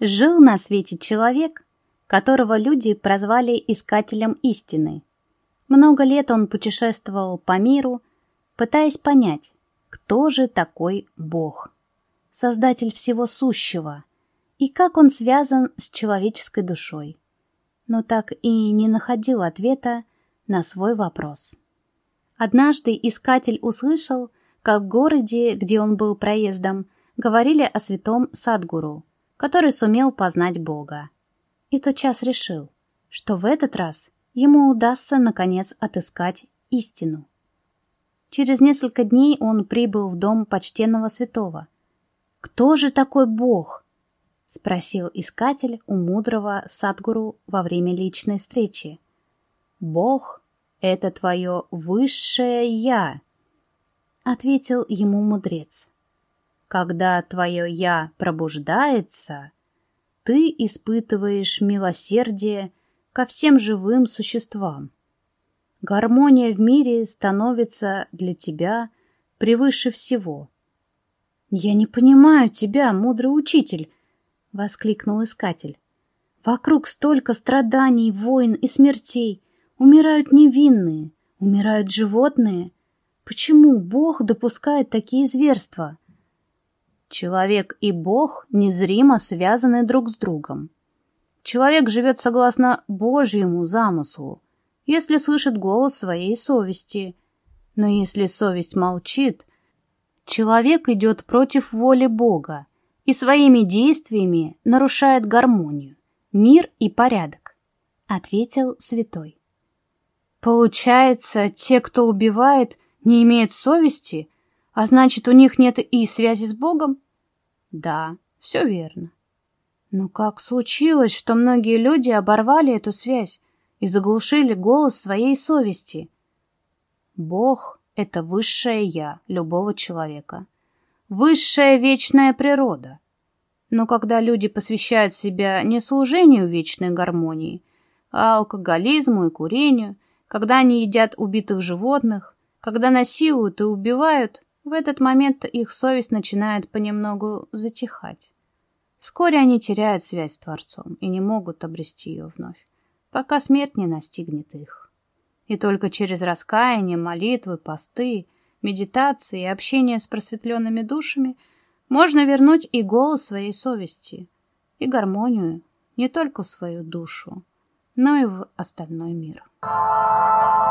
Жил на свете человек, которого люди прозвали Искателем истины. Много лет он путешествовал по миру, пытаясь понять, кто же такой Бог, Создатель всего сущего, и как он связан с человеческой душой, но так и не находил ответа на свой вопрос. Однажды искатель услышал, как в городе, где он был проездом, говорили о святом Садгуру, который сумел познать Бога. И тотчас решил, что в этот раз ему удастся наконец отыскать истину. Через несколько дней он прибыл в дом почтенного святого. «Кто же такой Бог?» — спросил искатель у мудрого Садгуру во время личной встречи. «Бог — это твое высшее Я», — ответил ему мудрец. «Когда твое Я пробуждается, ты испытываешь милосердие ко всем живым существам. Гармония в мире становится для тебя превыше всего». «Я не понимаю тебя, мудрый учитель», — воскликнул искатель. «Вокруг столько страданий, войн и смертей. Умирают невинные, умирают животные. Почему Бог допускает такие зверства?» Человек и Бог незримо связаны друг с другом. Человек живет согласно Божьему замыслу, если слышит голос своей совести. Но если совесть молчит, человек идет против воли Бога и своими действиями нарушает гармонию, мир и порядок, ответил святой. Получается, те, кто убивает, не имеют совести, а значит, у них нет и связи с Богом? Да, все верно. Но как случилось, что многие люди оборвали эту связь и заглушили голос своей совести? Бог — это высшее «я» любого человека высшая вечная природа. Но когда люди посвящают себя не служению вечной гармонии, а алкоголизму и курению, когда они едят убитых животных, когда насилуют и убивают, в этот момент их совесть начинает понемногу затихать. Вскоре они теряют связь с Творцом и не могут обрести ее вновь, пока смерть не настигнет их. И только через раскаяние, молитвы, посты медитации и общения с просветленными душами можно вернуть и голос своей совести, и гармонию не только в свою душу, но и в остальной мир. Thank you.